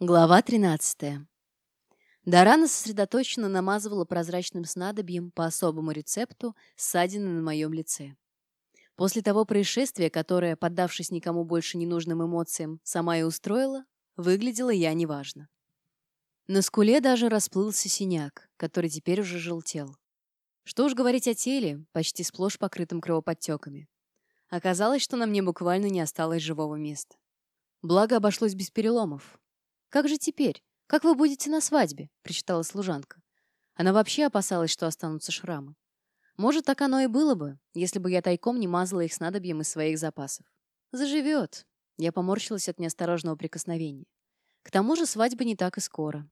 Глава 13. Дарана сосредоточенно намазывала прозрачным снадобьем по особому рецепту ссадины на моем лице. После того происшествия, которое, поддавшись никому больше ненужным эмоциям, сама и устроила, выглядела я неважно. На скуле даже расплылся синяк, который теперь уже желтел. Что уж говорить о теле, почти сплошь покрытым кровоподтеками. Оказалось, что на мне буквально не осталось живого места. Благо обошлось без переломов. «Как же теперь? Как вы будете на свадьбе?» — причитала служанка. Она вообще опасалась, что останутся шрамы. Может, так оно и было бы, если бы я тайком не мазала их снадобьем из своих запасов. Заживет. Я поморщилась от неосторожного прикосновения. К тому же свадьба не так и скоро.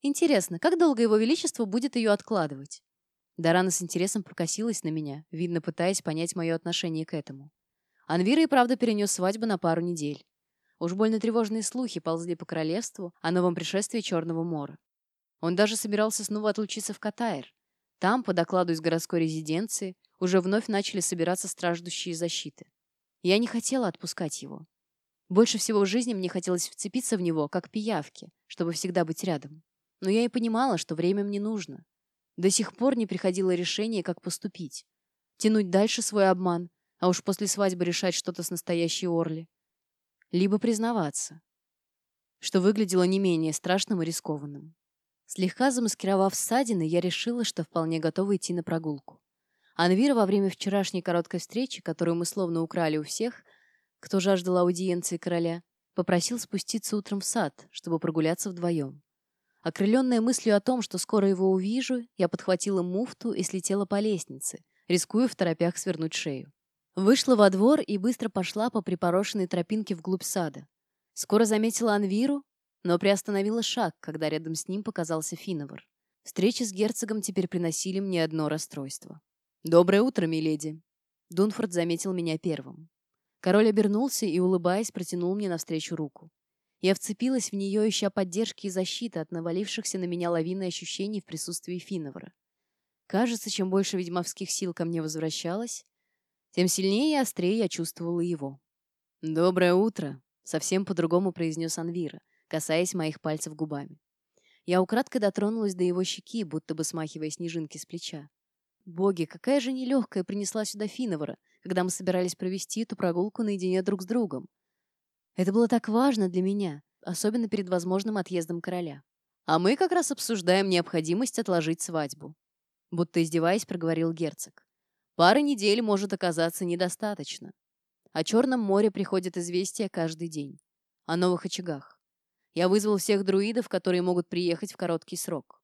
Интересно, как долго его величество будет ее откладывать? Дарана с интересом прокосилась на меня, видно, пытаясь понять мое отношение к этому. Анвира и правда перенес свадьбу на пару недель. Уж больно тревожные слухи ползли по королевству о новом пришествии Черного Мора. Он даже собирался снова отлучиться в Катайр. Там, по докладу из городской резиденции, уже вновь начали собираться страждущие защиты. Я не хотела отпускать его. Больше всего в жизни мне хотелось вцепиться в него, как пиявки, чтобы всегда быть рядом. Но я и понимала, что время мне нужно. До сих пор не приходило решение, как поступить. Тянуть дальше свой обман, а уж после свадьбы решать что-то с настоящей Орли либо признаваться, что выглядело не менее страшным и рискованным. Слегка замаскировав ссадины, я решила, что вполне готова идти на прогулку. Анвира во время вчерашней короткой встречи, которую мы словно украли у всех, кто жаждал аудиенции короля, попросил спуститься утром в сад, чтобы прогуляться вдвоем. Окрыленная мыслью о том, что скоро его увижу, я подхватила муфту и слетела по лестнице, рискуя в торопях свернуть шею. Вышла во двор и быстро пошла по припорошенной тропинке вглубь сада. Скоро заметила Анвиру, но приостановила шаг, когда рядом с ним показался Финовар. Встречи с герцогом теперь приносили мне одно расстройство. «Доброе утро, миледи!» Дунфорд заметил меня первым. Король обернулся и, улыбаясь, протянул мне навстречу руку. Я вцепилась в нее, ища поддержки и защиты от навалившихся на меня лавины ощущений в присутствии Финовара. Кажется, чем больше ведьмовских сил ко мне возвращалось, тем сильнее и острее я чувствовала его. «Доброе утро», — совсем по-другому произнес Анвира, касаясь моих пальцев губами. Я украдкой дотронулась до его щеки, будто бы смахивая снежинки с плеча. Боги, какая же нелегкая принесла сюда Финовара, когда мы собирались провести эту прогулку наедине друг с другом. Это было так важно для меня, особенно перед возможным отъездом короля. А мы как раз обсуждаем необходимость отложить свадьбу. Будто издеваясь, проговорил герцог. Пары недель может оказаться недостаточно. О Черном море приходят известия каждый день. О новых очагах. Я вызвал всех друидов, которые могут приехать в короткий срок.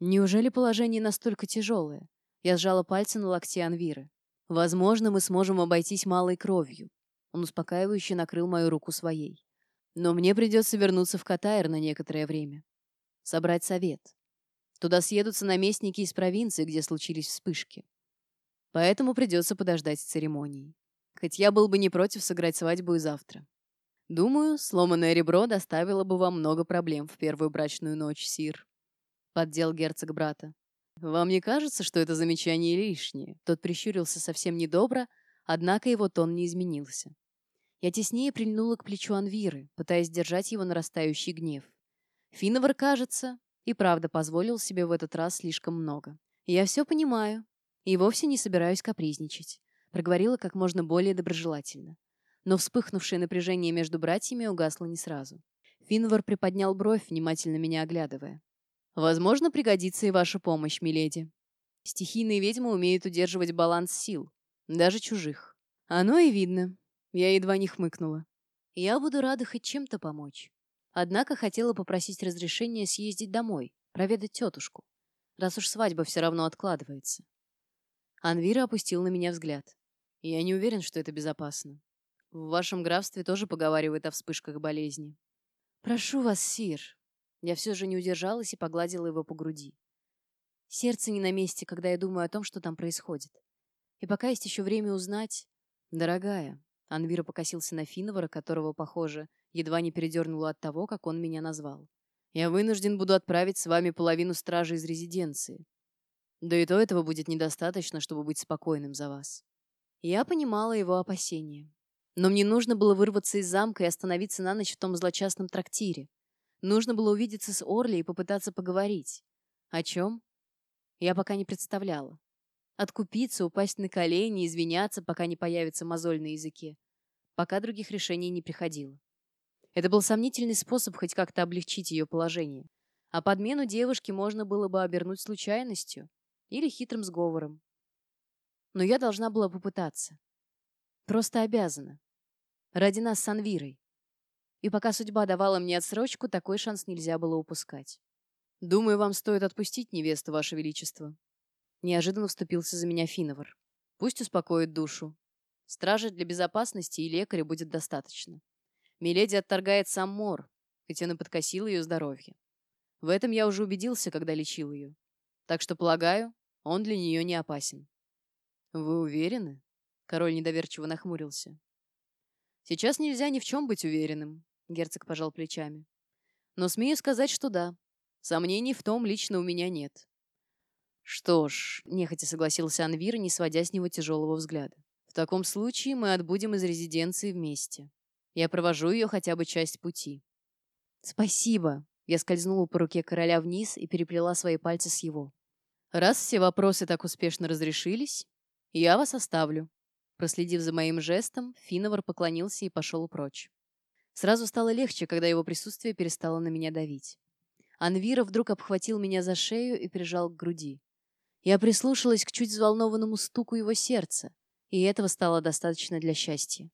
Неужели положение настолько тяжелое? Я сжала пальцы на локте Анвиры. Возможно, мы сможем обойтись малой кровью. Он успокаивающе накрыл мою руку своей. Но мне придется вернуться в Катайр на некоторое время. Собрать совет. Туда съедутся наместники из провинции, где случились вспышки. Поэтому придется подождать с церемонией. Хоть я был бы не против сыграть свадьбу и завтра. Думаю, сломанное ребро доставило бы вам много проблем в первую брачную ночь, Сир. Поддел герцог брата. Вам не кажется, что это замечание лишнее? Тот прищурился совсем недобро, однако его тон не изменился. Я теснее прильнула к плечу Анвиры, пытаясь держать его нарастающий гнев. Финовар, кажется, и правда позволил себе в этот раз слишком много. Я все понимаю, и вовсе не собираюсь капризничать», — проговорила как можно более доброжелательно. Но вспыхнувшее напряжение между братьями угасло не сразу. Финвар приподнял бровь, внимательно меня оглядывая. «Возможно, пригодится и ваша помощь, миледи. Стихийные ведьмы умеют удерживать баланс сил, даже чужих. Оно и видно». Я едва не хмыкнула. «Я буду рада хоть чем-то помочь. Однако хотела попросить разрешения съездить домой, проведать тетушку, раз уж свадьба все равно откладывается. Анвира опустил на меня взгляд. «Я не уверен, что это безопасно. В вашем графстве тоже поговаривают о вспышках болезни». «Прошу вас, Сир». Я все же не удержалась и погладила его по груди. Сердце не на месте, когда я думаю о том, что там происходит. И пока есть еще время узнать... «Дорогая», — Анвира покосился на Финовара, которого, похоже, едва не передернуло от того, как он меня назвал. «Я вынужден буду отправить с вами половину стражи из резиденции. Да и то этого будет недостаточно, чтобы быть спокойным за вас. Я понимала его опасения. Но мне нужно было вырваться из замка и остановиться на ночь в том злочастном трактире. Нужно было увидеться с Орли и попытаться поговорить. О чем? Я пока не представляла. Откупиться, упасть на колени, извиняться, пока не появится мозоль на языке. Пока других решений не приходило. Это был сомнительный способ хоть как-то облегчить ее положение. А подмену девушки можно было бы обернуть случайностью или хитрым сговором. Но я должна была попытаться. Просто обязана. Ради нас с Анвирой. И пока судьба давала мне отсрочку, такой шанс нельзя было упускать. «Думаю, вам стоит отпустить невесту, Ваше Величество». Неожиданно вступился за меня Финовар. «Пусть успокоит душу. Стражи для безопасности и лекаря будет достаточно. Миледи отторгает сам Мор, хоть он и подкосил ее здоровье. В этом я уже убедился, когда лечил ее. Так что, полагаю, он для нее не опасен». «Вы уверены?» Король недоверчиво нахмурился. «Сейчас нельзя ни в чем быть уверенным», — герцог пожал плечами. «Но смею сказать, что да. Сомнений в том лично у меня нет. Что ж, нехотя согласился Анвир, не сводя с него тяжелого взгляда. В таком случае мы отбудем из резиденции вместе. Я провожу ее хотя бы часть пути. Спасибо. Я скользнула по руке короля вниз и переплела свои пальцы с его. Раз все вопросы так успешно разрешились, я вас оставлю. Проследив за моим жестом, Финовар поклонился и пошел прочь. Сразу стало легче, когда его присутствие перестало на меня давить. Анвира вдруг обхватил меня за шею и прижал к груди. Я прислушалась к чуть взволнованному стуку его сердца, и этого стало достаточно для счастья.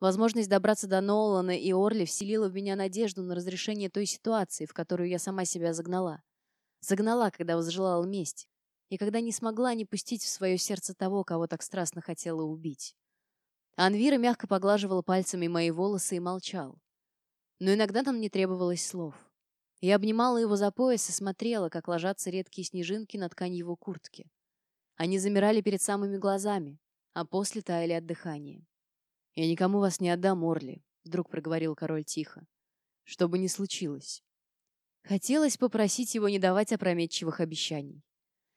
Возможность добраться до Нолана и Орли вселила в меня надежду на разрешение той ситуации, в которую я сама себя загнала. Загнала, когда возжелала месть, и когда не смогла не пустить в свое сердце того, кого так страстно хотела убить. Анвира мягко поглаживал пальцами мои волосы и молчал. Но иногда нам не требовалось слов. Я обнимала его за пояс и смотрела, как ложатся редкие снежинки на ткань его куртки. Они замирали перед самыми глазами, а после таяли от дыхания. «Я никому вас не отдам, Орли», — вдруг проговорил король тихо. «Что бы ни случилось». Хотелось попросить его не давать опрометчивых обещаний.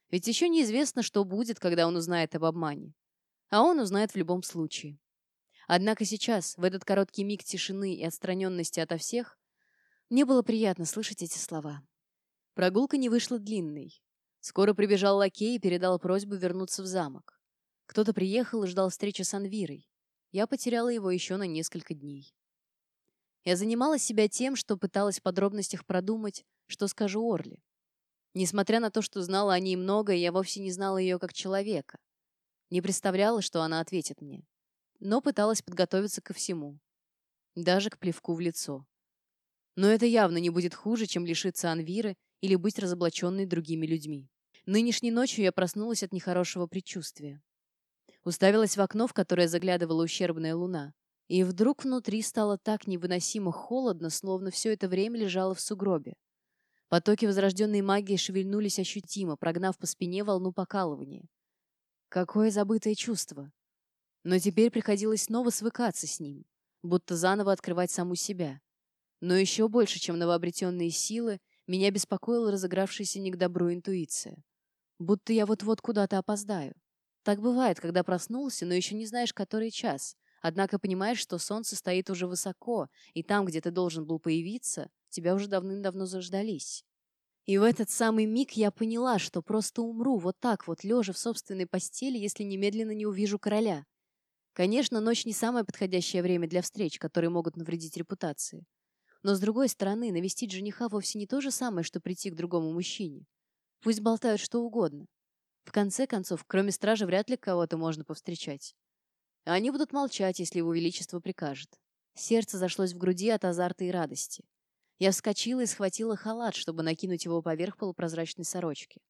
Ведь еще неизвестно, что будет, когда он узнает об обмане. А он узнает в любом случае. Однако сейчас, в этот короткий миг тишины и отстраненности ото всех, мне было приятно слышать эти слова. Прогулка не вышла длинной. Скоро прибежал лакей и передал просьбу вернуться в замок. Кто-то приехал и ждал встречи с Анвирой. Я потеряла его еще на несколько дней. Я занимала себя тем, что пыталась в подробностях продумать, что скажу Орли. Несмотря на то, что знала о ней много, я вовсе не знала ее как человека. Не представляла, что она ответит мне. Но пыталась подготовиться ко всему. Даже к плевку в лицо. Но это явно не будет хуже, чем лишиться Анвиры или быть разоблаченной другими людьми. Нынешней ночью я проснулась от нехорошего предчувствия. Уставилась в окно, в которое заглядывала ущербная луна. И вдруг внутри стало так невыносимо холодно, словно все это время лежало в сугробе. Потоки возрожденной магии шевельнулись ощутимо, прогнав по спине волну покалывания. Какое забытое чувство! Но теперь приходилось снова свыкаться с ним, будто заново открывать саму себя. Но еще больше, чем новообретенные силы, меня беспокоила разыгравшаяся не к добру интуиция. Будто я вот-вот куда-то опоздаю. Так бывает, когда проснулся, но еще не знаешь, который час. Однако понимаешь, что солнце стоит уже высоко, и там, где ты должен был появиться, тебя уже давным-давно заждались. И в этот самый миг я поняла, что просто умру вот так вот, лежа в собственной постели, если немедленно не увижу короля. Конечно, ночь не самое подходящее время для встреч, которые могут навредить репутации. Но, с другой стороны, навестить жениха вовсе не то же самое, что прийти к другому мужчине. Пусть болтают что угодно. В конце концов, кроме стражи, вряд ли кого-то можно повстречать. Они будут молчать, если его величество прикажет. Сердце зашлось в груди от азарта и радости. Я вскочила и схватила халат, чтобы накинуть его поверх полупрозрачной сорочки.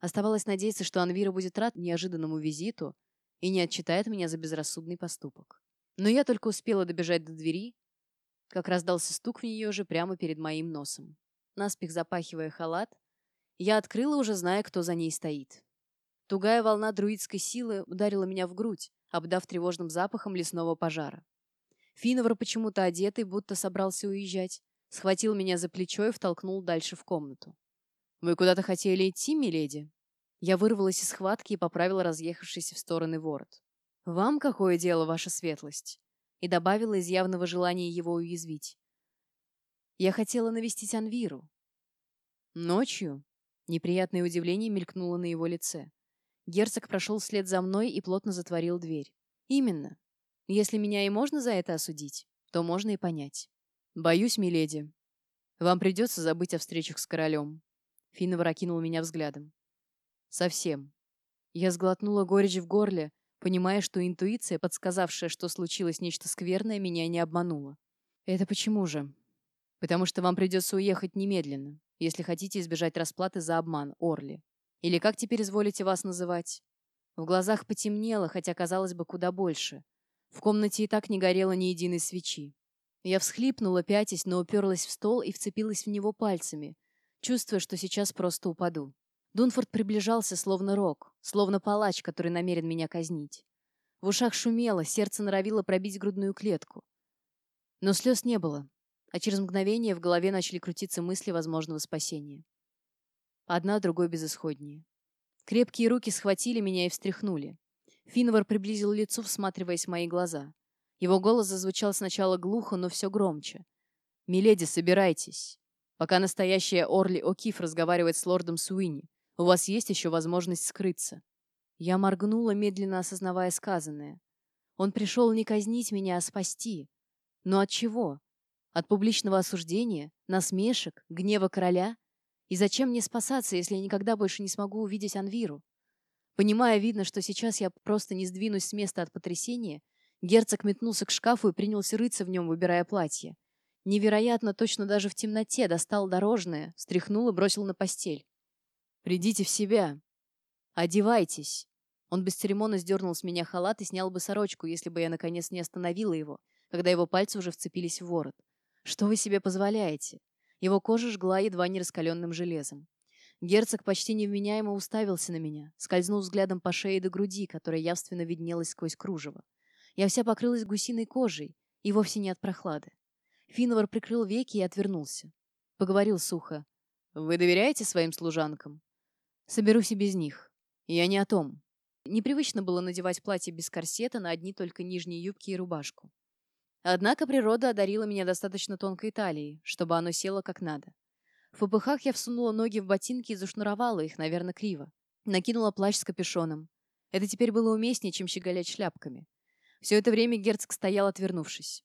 Оставалось надеяться, что Анвира будет рад неожиданному визиту и не отчитает меня за безрассудный поступок. Но я только успела добежать до двери, как раздался стук в нее же прямо перед моим носом. Наспех запахивая халат, я открыла, уже зная, кто за ней стоит. Тугая волна друидской силы ударила меня в грудь, обдав тревожным запахом лесного пожара. Финовар, почему-то одетый, будто собрался уезжать, схватил меня за плечо и втолкнул дальше в комнату. «Вы куда-то хотели идти, миледи?» Я вырвалась из схватки и поправила разъехавшийся в стороны ворот. «Вам какое дело, ваша светлость?» и добавила из явного желания его уязвить. Я хотела навестить Анвиру. Ночью? Неприятное удивление мелькнуло на его лице. Герцог прошел вслед за мной и плотно затворил дверь. Именно. Если меня и можно за это осудить, то можно и понять. Боюсь, миледи. Вам придется забыть о встречах с королем. Финнова окинул меня взглядом. Совсем. Я сглотнула горечь в горле, понимая, что интуиция, подсказавшая, что случилось нечто скверное, меня не обманула. Это почему же? Потому что вам придется уехать немедленно, если хотите избежать расплаты за обман, Орли. Или как теперь изволите вас называть? В глазах потемнело, хотя казалось бы куда больше. В комнате и так не горело ни единой свечи. Я всхлипнула, пятясь, но уперлась в стол и вцепилась в него пальцами, чувствуя, что сейчас просто упаду. Дунфорд приближался, словно рок, словно палач, который намерен меня казнить. В ушах шумело, сердце норовило пробить грудную клетку. Но слез не было, а через мгновение в голове начали крутиться мысли возможного спасения. Одна другой безысходнее. Крепкие руки схватили меня и встряхнули. Финвар приблизил лицо, всматриваясь в мои глаза. Его голос зазвучал сначала глухо, но все громче. «Миледи, собирайтесь. Пока настоящая Орли О'Киф разговаривает с лордом Суини, у вас есть еще возможность скрыться». Я моргнула, медленно осознавая сказанное. Он пришел не казнить меня, а спасти. Но от чего? От публичного осуждения, насмешек, гнева короля? И зачем мне спасаться, если я никогда больше не смогу увидеть Анвиру? Понимая, видно, что сейчас я просто не сдвинусь с места от потрясения, герцог метнулся к шкафу и принялся рыться в нем, выбирая платье. Невероятно, точно даже в темноте достал дорожное, встряхнул и бросил на постель. «Придите в себя. Одевайтесь». Он бесцеремонно сдернул с меня халат и снял бы сорочку, если бы я, наконец, не остановила его, когда его пальцы уже вцепились в ворот. Что вы себе позволяете? Его кожа жгла едва не раскаленным железом. Герцог почти невменяемо уставился на меня, скользнул взглядом по шее до груди, которая явственно виднелась сквозь кружево. Я вся покрылась гусиной кожей, и вовсе не от прохлады. Финовар прикрыл веки и отвернулся. Поговорил сухо. «Вы доверяете своим служанкам?» «Соберусь и без них. Я не о том. Непривычно было надевать платье без корсета на одни только нижние юбки и рубашку. Однако природа одарила меня достаточно тонкой талией, чтобы оно село как надо. В попыхах я всунула ноги в ботинки и зашнуровала их, наверное, криво. Накинула плащ с капюшоном. Это теперь было уместнее, чем щеголять шляпками. Все это время герцог стоял, отвернувшись.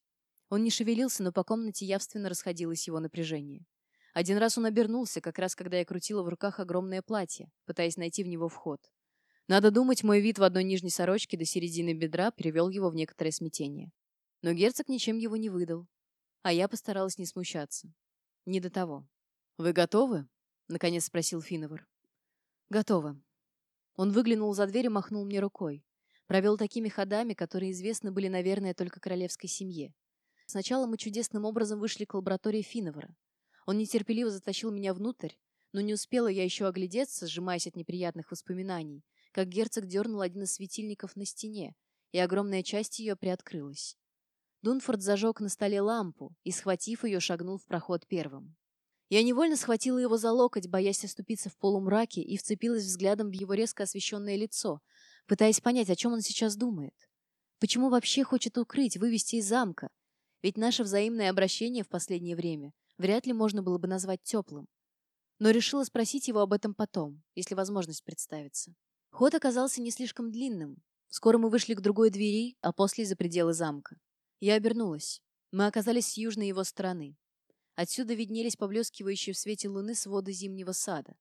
Он не шевелился, но по комнате явственно расходилось его напряжение. Один раз он обернулся, как раз когда я крутила в руках огромное платье, пытаясь найти в него вход. Надо думать, мой вид в одной нижней сорочке до середины бедра привел его в некоторое смятение. Но герцог ничем его не выдал. А я постаралась не смущаться. Не до того. «Вы готовы?» — наконец спросил Финовар. «Готово». Он выглянул за дверь и махнул мне рукой. Провел такими ходами, которые известны были, наверное, только королевской семье. Сначала мы чудесным образом вышли к лаборатории Финовара. Он нетерпеливо затащил меня внутрь, но не успела я еще оглядеться, сжимаясь от неприятных воспоминаний, как герцог дернул один из светильников на стене, и огромная часть ее приоткрылась. Дунфорд зажег на столе лампу и, схватив ее, шагнул в проход первым. Я невольно схватила его за локоть, боясь оступиться в полумраке, и вцепилась взглядом в его резко освещенное лицо, пытаясь понять, о чем он сейчас думает. Почему вообще хочет укрыть, вывести из замка? Ведь наше взаимное обращение в последнее время вряд ли можно было бы назвать теплым. Но решила спросить его об этом потом, если возможность представится. Ход оказался не слишком длинным. Скоро мы вышли к другой двери, а после за пределы замка. Я обернулась. Мы оказались с южной его стороны. Отсюда виднелись поблескивающие в свете луны своды зимнего сада.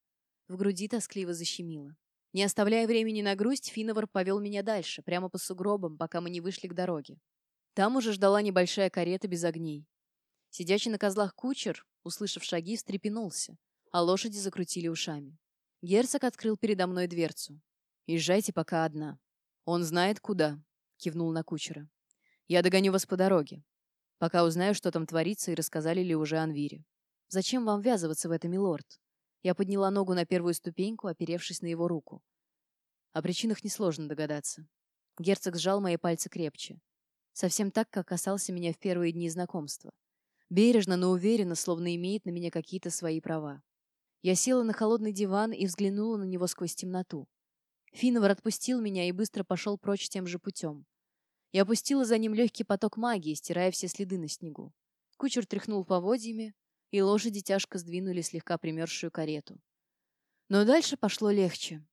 В груди тоскливо защемило. Не оставляя времени на грусть, Финовар повел меня дальше, прямо по сугробам, пока мы не вышли к дороге. Там уже ждала небольшая карета без огней. Сидящий на козлах кучер, услышав шаги, встрепенулся, а лошади закрутили ушами. Герцог открыл передо мной дверцу. «Езжайте пока одна. Он знает, куда», — кивнул на кучера. Я догоню вас по дороге. Пока узнаю, что там творится, и рассказали ли уже Анвире. Зачем вам ввязываться в это, милорд? Я подняла ногу на первую ступеньку, оперевшись на его руку. О причинах несложно догадаться. Герцог сжал мои пальцы крепче. Совсем так, как касался меня в первые дни знакомства. Бережно, но уверенно, словно имеет на меня какие-то свои права. Я села на холодный диван и взглянула на него сквозь темноту. Финовар отпустил меня и быстро пошел прочь тем же путем и опустила за ним легкий поток магии, стирая все следы на снегу. Кучер тряхнул поводьями, и лошади тяжко сдвинули слегка примерзшую карету. Но дальше пошло легче.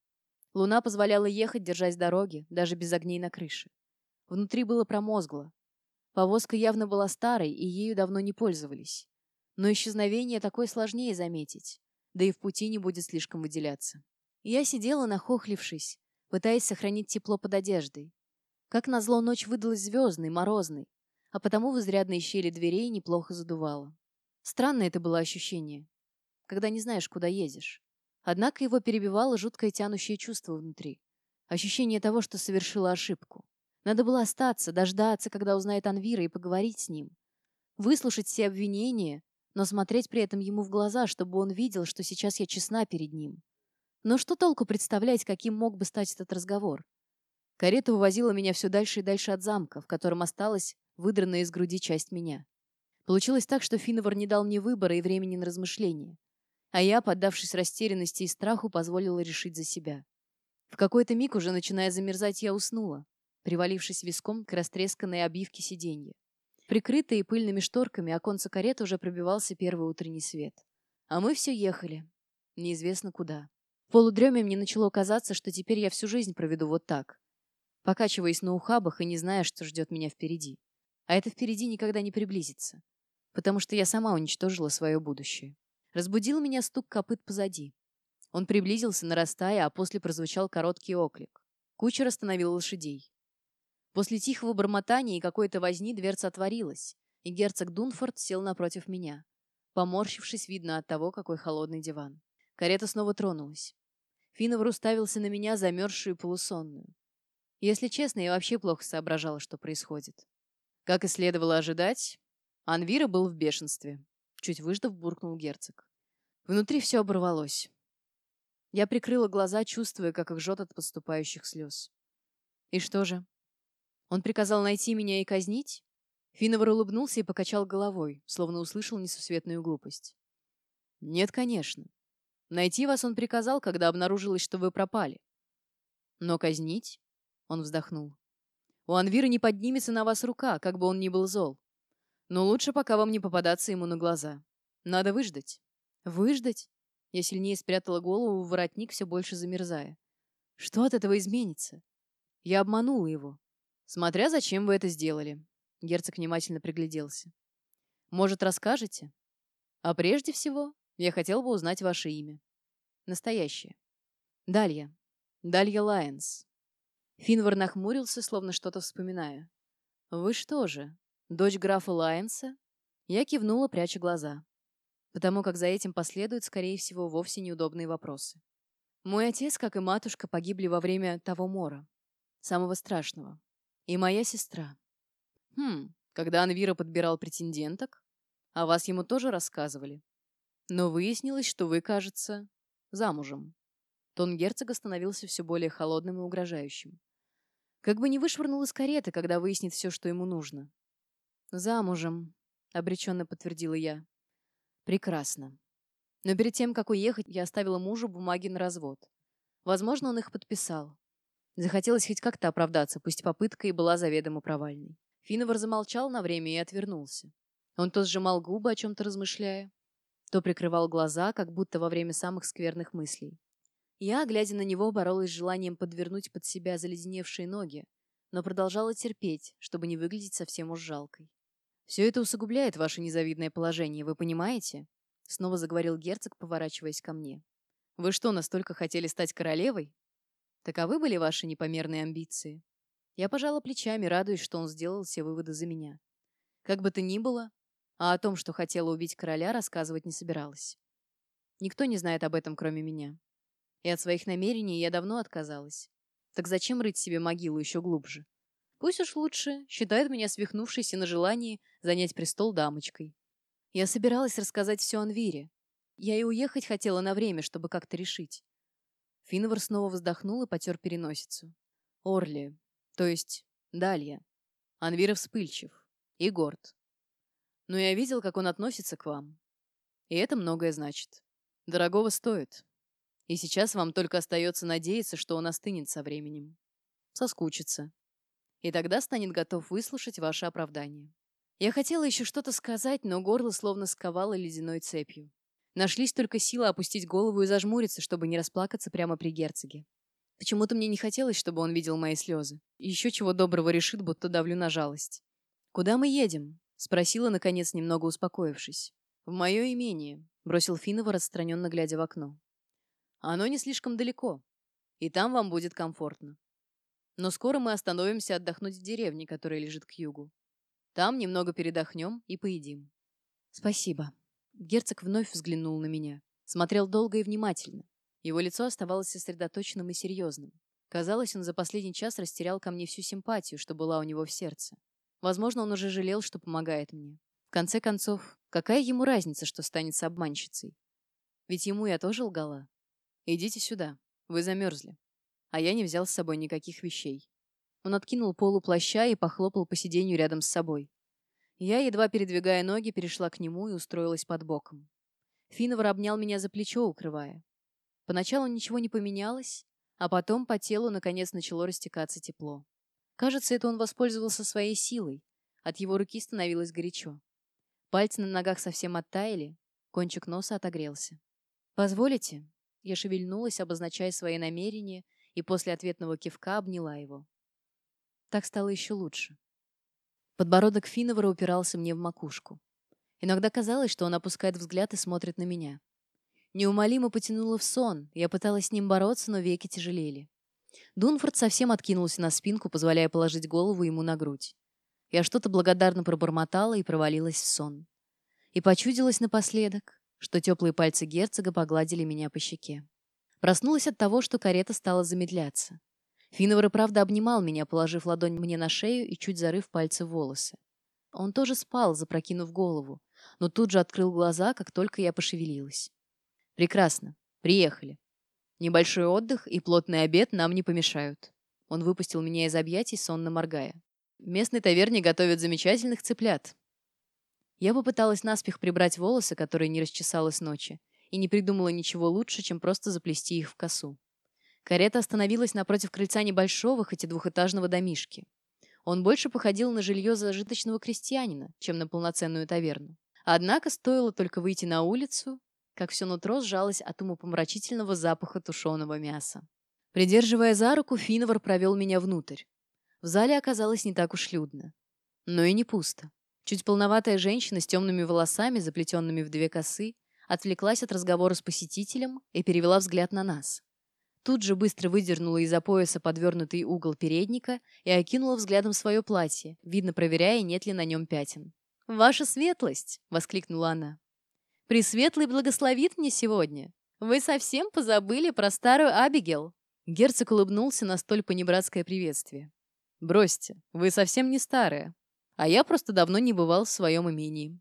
Луна позволяла ехать, держась дороги, даже без огней на крыше. Внутри было промозгло. Повозка явно была старой, и ею давно не пользовались. Но исчезновение такое сложнее заметить, да и в пути не будет слишком выделяться. Я сидела, нахохлившись, пытаясь сохранить тепло под одеждой. Как назло, ночь выдалась звездной, морозной, а потому в изрядной щели дверей неплохо задувало. Странное это было ощущение, когда не знаешь, куда едешь. Однако его перебивало жуткое тянущее чувство внутри. Ощущение того, что совершила ошибку. Надо было остаться, дождаться, когда узнает Анвира, и поговорить с ним. Выслушать все обвинения, но смотреть при этом ему в глаза, чтобы он видел, что сейчас я честна перед ним. Но что толку представлять, каким мог бы стать этот разговор? Карета увозила меня все дальше и дальше от замка, в котором осталась выдранная из груди часть меня. Получилось так, что Финовар не дал мне выбора и времени на размышления. А я, поддавшись растерянности и страху, позволила решить за себя. В какой-то миг, уже начиная замерзать, я уснула, привалившись виском к растресканной обивке сиденья. Прикрытые пыльными шторками оконца кареты уже пробивался первый утренний свет. А мы все ехали. Неизвестно куда. В полудреме мне начало казаться, что теперь я всю жизнь проведу вот так. Покачиваясь на ухабах и не зная, что ждет меня впереди. А это впереди никогда не приблизится. Потому что я сама уничтожила свое будущее. Разбудил меня стук копыт позади. Он приблизился, нарастая, а после прозвучал короткий оклик. Кучер остановил лошадей. После тихого бормотания и какой-то возни дверца отворилась, и герцог Дунфорд сел напротив меня, поморщившись, видно от того, какой холодный диван. Карета снова тронулась. Финовар уставился на меня, замерзшую и полусонную. Если честно, я вообще плохо соображала, что происходит. Как и следовало ожидать, Анвира был в бешенстве. Чуть выждав, буркнул герцог. Внутри все оборвалось. Я прикрыла глаза, чувствуя, как их жжет от подступающих слез. И что же? Он приказал найти меня и казнить? Финовар улыбнулся и покачал головой, словно услышал несусветную глупость. Нет, конечно. Найти вас он приказал, когда обнаружилось, что вы пропали. Но казнить? Он вздохнул. У Анвира не поднимется на вас рука, как бы он ни был зол. Но лучше пока вам не попадаться ему на глаза. Надо выждать. Выждать? Я сильнее спрятала голову в воротник, все больше замерзая. Что от этого изменится? Я обманула его. Смотря зачем вы это сделали. Герцог внимательно пригляделся. Может, расскажете? А прежде всего, я хотел бы узнать ваше имя. Настоящее. Далья. Далья Лайенс. Финвар нахмурился, словно что-то вспоминая. Вы что же, Дочь графа Лайенса? Я кивнула, пряча глаза. Потому как за этим последуют, скорее всего, вовсе неудобные вопросы. Мой отец, как и матушка, погибли во время того мора. Самого страшного. И моя сестра. Хм, когда Анвира подбирал претенденток? А вас ему тоже рассказывали? Но выяснилось, что вы, кажется, замужем. Тон герцога становился все более холодным и угрожающим. Как бы не вышвырнул из кареты, когда выяснит все, что ему нужно. «Замужем», — обреченно подтвердила я. «Прекрасно. Но перед тем, как уехать, я оставила мужу бумаги на развод. Возможно, он их подписал. Захотелось хоть как-то оправдаться, пусть попытка и была заведомо провальной. Финовар замолчал на время и отвернулся. Он то сжимал губы, о чем-то размышляя, то прикрывал глаза, как будто во время самых скверных мыслей. Я, глядя на него, боролась с желанием подвернуть под себя заледеневшие ноги, но продолжала терпеть, чтобы не выглядеть совсем уж жалкой. «Все это усугубляет ваше незавидное положение, вы понимаете?» Снова заговорил герцог, поворачиваясь ко мне. «Вы что, настолько хотели стать королевой? Таковы были ваши непомерные амбиции?» Я пожала плечами, радуясь, что он сделал все выводы за меня. Как бы то ни было, а о том, что хотела убить короля, рассказывать не собиралась. Никто не знает об этом, кроме меня. И от своих намерений я давно отказалась. Так зачем рыть себе могилу еще глубже? Пусть уж лучше считает меня свихнувшейся на желании занять престол дамочкой. Я собиралась рассказать все Анвире. Я и уехать хотела на время, чтобы как-то решить. Финвар снова вздохнул и потер переносицу. Орли, то есть Далья. Анвира вспыльчив и горд. Но я видел, как он относится к вам. И это многое значит. Дорогого стоит. И сейчас вам только остается надеяться, что он остынет со временем. Соскучится и тогда станет готов выслушать ваше оправдание. Я хотела еще что-то сказать, но горло словно сковало ледяной цепью. Нашлись только силы опустить голову и зажмуриться, чтобы не расплакаться прямо при герцоге. Почему-то мне не хотелось, чтобы он видел мои слезы. Еще чего доброго решит, будто давлю на жалость. «Куда мы едем?» — спросила, наконец, немного успокоившись. «В мое имение», — бросил Финова, отстраненно глядя в окно. «Оно не слишком далеко, и там вам будет комфортно. Но скоро мы остановимся отдохнуть в деревне, которая лежит к югу. Там немного передохнем и поедим». «Спасибо». Герцог вновь взглянул на меня. Смотрел долго и внимательно. Его лицо оставалось сосредоточенным и серьезным. Казалось, он за последний час растерял ко мне всю симпатию, что была у него в сердце. Возможно, он уже жалел, что помогает мне. В конце концов, какая ему разница, что станет с обманщицей? Ведь ему я тоже лгала. «Идите сюда. Вы замерзли». А я не взял с собой никаких вещей. Он откинул полу плаща и похлопал по сиденью рядом с собой. Я, едва передвигая ноги, перешла к нему и устроилась под боком. Финовар обнял меня за плечо, укрывая. Поначалу ничего не поменялось, а потом по телу наконец начало растекаться тепло. Кажется, это он воспользовался своей силой. От его руки становилось горячо. Пальцы на ногах совсем оттаяли, кончик носа отогрелся. «Позволите?» Я шевельнулась, обозначая свои намерения, и после ответного кивка обняла его. Так стало еще лучше. Подбородок Финовара упирался мне в макушку. Иногда казалось, что он опускает взгляд и смотрит на меня. Неумолимо потянуло в сон. Я пыталась с ним бороться, но веки тяжелели. Дунфорд совсем откинулся на спинку, позволяя положить голову ему на грудь. Я что-то благодарно пробормотала и провалилась в сон. И почудилась напоследок, что теплые пальцы герцога погладили меня по щеке. Проснулась от того, что карета стала замедляться. Финовар и правда обнимал меня, положив ладонь мне на шею и чуть зарыв пальцы в волосы. Он тоже спал, запрокинув голову, но тут же открыл глаза, как только я пошевелилась. Прекрасно. Приехали. Небольшой отдых и плотный обед нам не помешают. Он выпустил меня из объятий, сонно моргая. В местной таверне готовят замечательных цыплят. Я попыталась наспех прибрать волосы, которые не расчесала с ночи, и не придумала ничего лучше, чем просто заплести их в косу. Карета остановилась напротив крыльца небольшого, хоть и двухэтажного домишки. Он больше походил на жилье зажиточного крестьянина, чем на полноценную таверну. Однако стоило только выйти на улицу, как все нутро сжалось от умопомрачительного запаха тушеного мяса. Придерживая за руку, Финовар провел меня внутрь. В зале оказалось не так уж людно. Но и не пусто. Чуть полноватая женщина с темными волосами, заплетенными в две косы, отвлеклась от разговора с посетителем и перевела взгляд на нас. Тут же быстро выдернула из-за пояса подвернутый угол передника и окинула взглядом свое платье, видно проверяя, нет ли на нем пятен. «Ваша светлость!» — воскликнула она. Пресветлый благословит мне сегодня. Вы совсем позабыли про старую Абигел?» Герцог улыбнулся на столь понебратское приветствие. «Бросьте, вы совсем не старая. А я просто давно не бывал в своем имении».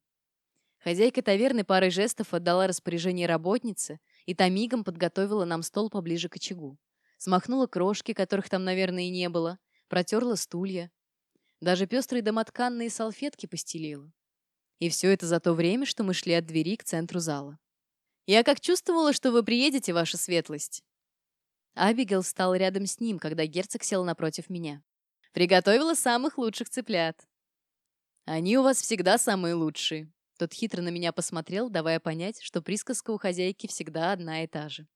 Хозяйка таверны парой жестов отдала распоряжение работнице, и та мигом подготовила нам стол поближе к очагу. Смахнула крошки, которых там, наверное, и не было, протерла стулья. Даже пестрые домотканные салфетки постелила. И все это за то время, что мы шли от двери к центру зала. «Я как чувствовала, что вы приедете, ваша светлость!» Абигел встал рядом с ним, когда герцог сел напротив меня. «Приготовила самых лучших цыплят!» «Они у вас всегда самые лучшие!» Тот хитро на меня посмотрел, давая понять, что присказка у хозяйки всегда одна и та же.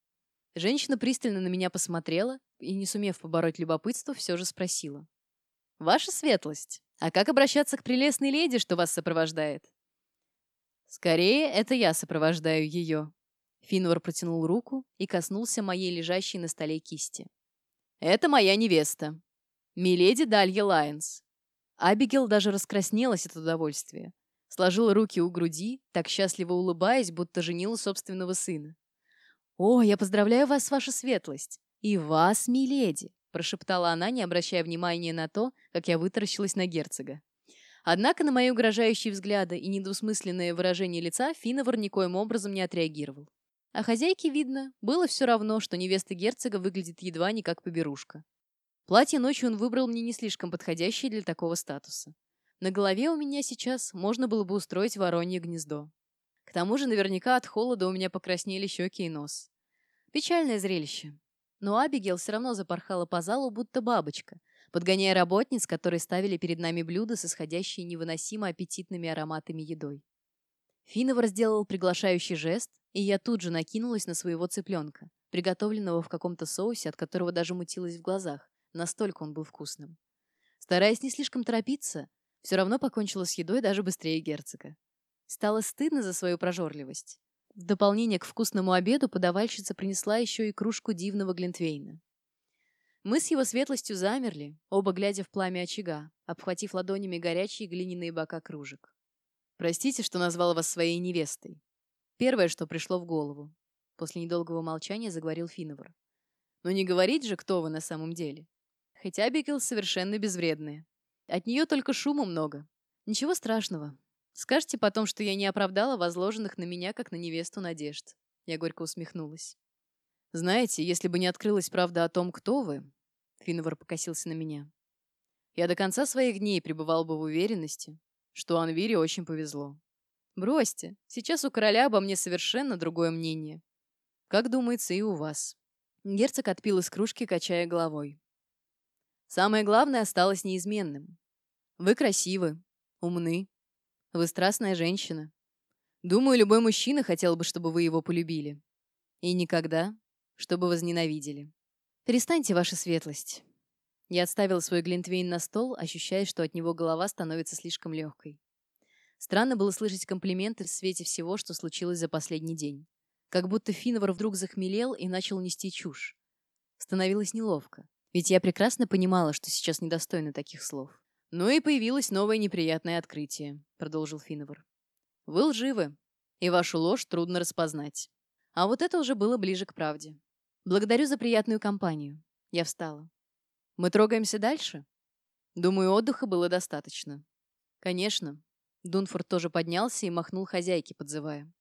Женщина пристально на меня посмотрела и, не сумев побороть любопытство, все же спросила. «Ваша светлость, а как обращаться к прелестной леди, что вас сопровождает?» «Скорее, это я сопровождаю ее». Финвар протянул руку и коснулся моей лежащей на столе кисти. «Это моя невеста. Миледи Далья Лайонс». Абигел даже раскраснелась от удовольствия. Сложила руки у груди, так счастливо улыбаясь, будто женила собственного сына. «О, я поздравляю вас, ваша светлость! И вас, миледи!» прошептала она, не обращая внимания на то, как я вытаращилась на герцога. Однако на мои угрожающие взгляды и недвусмысленное выражение лица Финовар никоим образом не отреагировал. А хозяйке, видно, было все равно, что невеста герцога выглядит едва не как поберушка. Платье ночью он выбрал мне не слишком подходящее для такого статуса. На голове у меня сейчас можно было бы устроить воронье гнездо. К тому же наверняка от холода у меня покраснели щеки и нос. Печальное зрелище. Но Абигел все равно запорхала по залу, будто бабочка, подгоняя работниц, которые ставили перед нами блюда с исходящей невыносимо аппетитными ароматами едой. Финовар сделал приглашающий жест, и я тут же накинулась на своего цыпленка, приготовленного в каком-то соусе, от которого даже мутилось в глазах, настолько он был вкусным. Стараясь не слишком торопиться, все равно покончила с едой даже быстрее герцога. Стало стыдно за свою прожорливость. В дополнение к вкусному обеду подавальщица принесла еще и кружку дивного глинтвейна. Мы с его светлостью замерли, оба глядя в пламя очага, обхватив ладонями горячие глиняные бока кружек. «Простите, что назвал вас своей невестой. Первое, что пришло в голову». После недолгого молчания заговорил Финовар. «Но не говорить же, кто вы на самом деле. Хотя Абигел совершенно безвредная. От нее только шума много. Ничего страшного. Скажете потом, что я не оправдала возложенных на меня, как на невесту, надежд. Я горько усмехнулась. Знаете, если бы не открылась правда о том, кто вы, Финовар покосился на меня, я до конца своих дней пребывал бы в уверенности, что Анвире очень повезло. Бросьте, сейчас у короля обо мне совершенно другое мнение. Как думается и у вас. Герцог отпил из кружки, качая головой. Самое главное осталось неизменным. Вы красивы, умны, вы страстная женщина. Думаю, любой мужчина хотел бы, чтобы вы его полюбили. И никогда, чтобы возненавидели. Перестаньте, ваша светлость. Я отставил свой глинтвейн на стол, ощущая, что от него голова становится слишком легкой. Странно было слышать комплименты в свете всего, что случилось за последний день. Как будто Финовар вдруг захмелел и начал нести чушь. Становилось неловко, ведь я прекрасно понимала, что сейчас недостойна таких слов. «Ну и появилось новое неприятное открытие», — продолжил Финовар. «Вы лживы, и вашу ложь трудно распознать. А вот это уже было ближе к правде. Благодарю за приятную компанию. Я встала. Мы трогаемся дальше? Думаю, отдыха было достаточно. Конечно. Дунфорд тоже поднялся и махнул хозяйке, подзывая.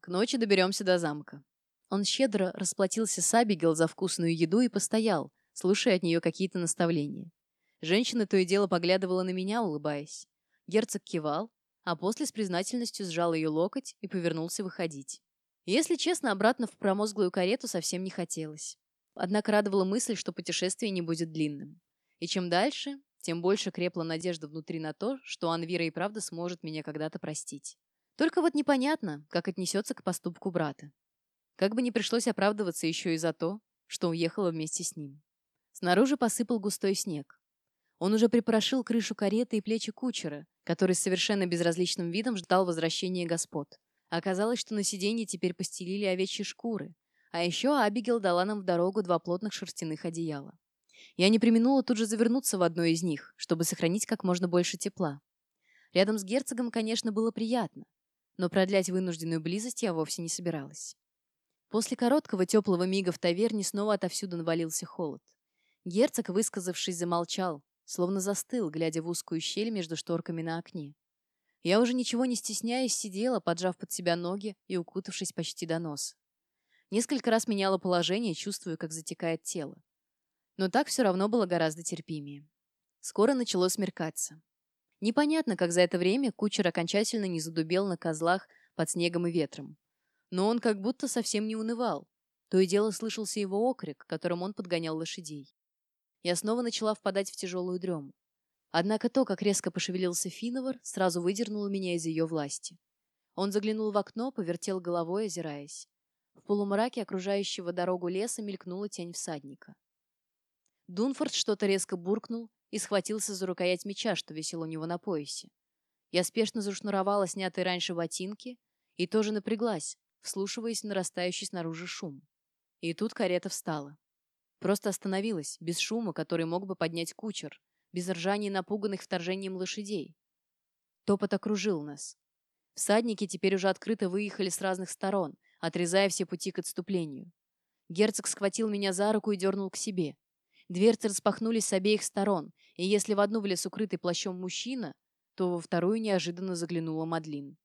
К ночи доберемся до замка. Он щедро расплатился с Абигел за вкусную еду и постоял, слушая от нее какие-то наставления. Женщина то и дело поглядывала на меня, улыбаясь. Герцог кивал, а после с признательностью сжал ее локоть и повернулся выходить. Если честно, обратно в промозглую карету совсем не хотелось. Однако радовала мысль, что путешествие не будет длинным. И чем дальше, тем больше крепла надежда внутри на то, что Анвира и правда сможет меня когда-то простить. Только вот непонятно, как отнесется к поступку брата. Как бы не пришлось оправдываться еще и за то, что уехала вместе с ним. Снаружи посыпал густой снег. Он уже припорошил крышу кареты и плечи кучера, который с совершенно безразличным видом ждал возвращения господ. Оказалось, что на сиденье теперь постелили овечьи шкуры, а еще Абигел дала нам в дорогу два плотных шерстяных одеяла. Я не применула тут же завернуться в одно из них, чтобы сохранить как можно больше тепла. Рядом с герцогом, конечно, было приятно, но продлять вынужденную близость я вовсе не собиралась. После короткого теплого мига в таверне снова отовсюду навалился холод. Герцог, высказавшись, замолчал, словно застыл, глядя в узкую щель между шторками на окне. Я уже ничего не стесняясь сидела, поджав под себя ноги и укутавшись почти до носа. Несколько раз меняла положение, чувствуя, как затекает тело. Но так все равно было гораздо терпимее. Скоро начало смеркаться. Непонятно, как за это время кучер окончательно не задубел на козлах под снегом и ветром. Но он как будто совсем не унывал. То и дело слышался его окрик, которым он подгонял лошадей я снова начала впадать в тяжелую дрему. Однако то, как резко пошевелился Финовар, сразу выдернуло меня из ее власти. Он заглянул в окно, повертел головой, озираясь. В полумраке окружающего дорогу леса мелькнула тень всадника. Дунфорд что-то резко буркнул и схватился за рукоять меча, что висел у него на поясе. Я спешно зашнуровала снятые раньше ботинки и тоже напряглась, вслушиваясь в нарастающий снаружи шум. И тут карета встала. Просто остановилась, без шума, который мог бы поднять кучер, без ржания напуганных вторжением лошадей. Топот окружил нас. Всадники теперь уже открыто выехали с разных сторон, отрезая все пути к отступлению. Герцог схватил меня за руку и дернул к себе. Дверцы распахнулись с обеих сторон, и если в одну влез укрытый плащом мужчина, то во вторую неожиданно заглянула Мадлин.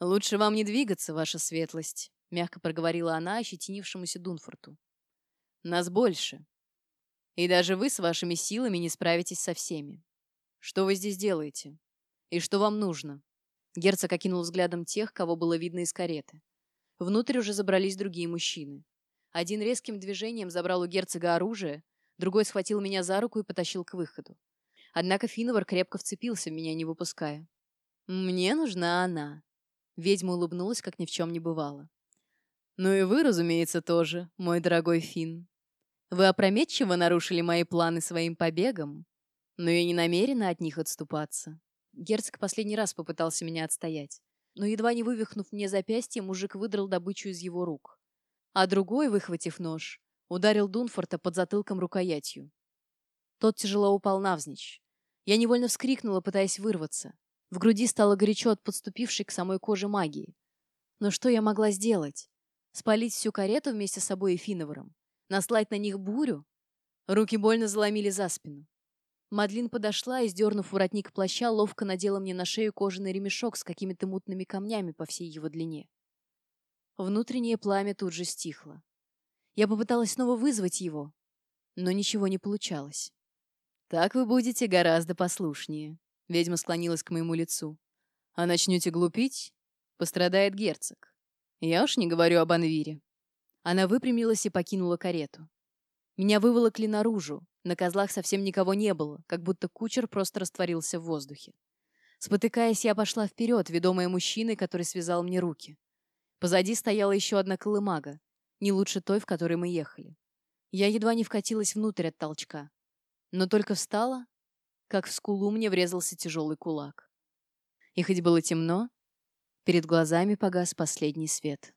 «Лучше вам не двигаться, ваша светлость», — мягко проговорила она ощетинившемуся Дунфорту. Нас больше. И даже вы с вашими силами не справитесь со всеми. Что вы здесь делаете? И что вам нужно?» Герцог окинул взглядом тех, кого было видно из кареты. Внутрь уже забрались другие мужчины. Один резким движением забрал у герцога оружие, Другой схватил меня за руку и потащил к выходу. Однако Финовар крепко вцепился меня, не выпуская. «Мне нужна она». Ведьма улыбнулась, как ни в чем не бывало. «Ну и вы, разумеется, тоже, мой дорогой Фин. Вы опрометчиво нарушили мои планы своим побегом, но я не намерена от них отступаться». Герцог последний раз попытался меня отстоять, но едва не вывихнув мне запястье, мужик выдрал добычу из его рук. А другой, выхватив нож, ударил Дунфорта под затылком рукоятью. Тот тяжело упал навзничь. Я невольно вскрикнула, пытаясь вырваться. В груди стало горячо от подступившей к самой коже магии. Но что я могла сделать? Спалить всю карету вместе с собой и Финоваром? Наслать на них бурю? Руки больно заломили за спину. Мадлин подошла и, сдернув воротник плаща, ловко надела мне на шею кожаный ремешок с какими-то мутными камнями по всей его длине. Внутреннее пламя тут же стихло. Я попыталась снова вызвать его, но ничего не получалось. «Так вы будете гораздо послушнее», — ведьма склонилась к моему лицу. «А начнете глупить, пострадает герцог. Я уж не говорю об Анвире». Она выпрямилась и покинула карету. Меня выволокли наружу, на козлах совсем никого не было, как будто кучер просто растворился в воздухе. Спотыкаясь, я пошла вперед, ведомая мужчиной, который связал мне руки. Позади стояла еще одна колымага, не лучше той, в которой мы ехали. Я едва не вкатилась внутрь от толчка но только встала, как в скулу мне врезался тяжелый кулак. И хоть было темно, перед глазами погас последний свет.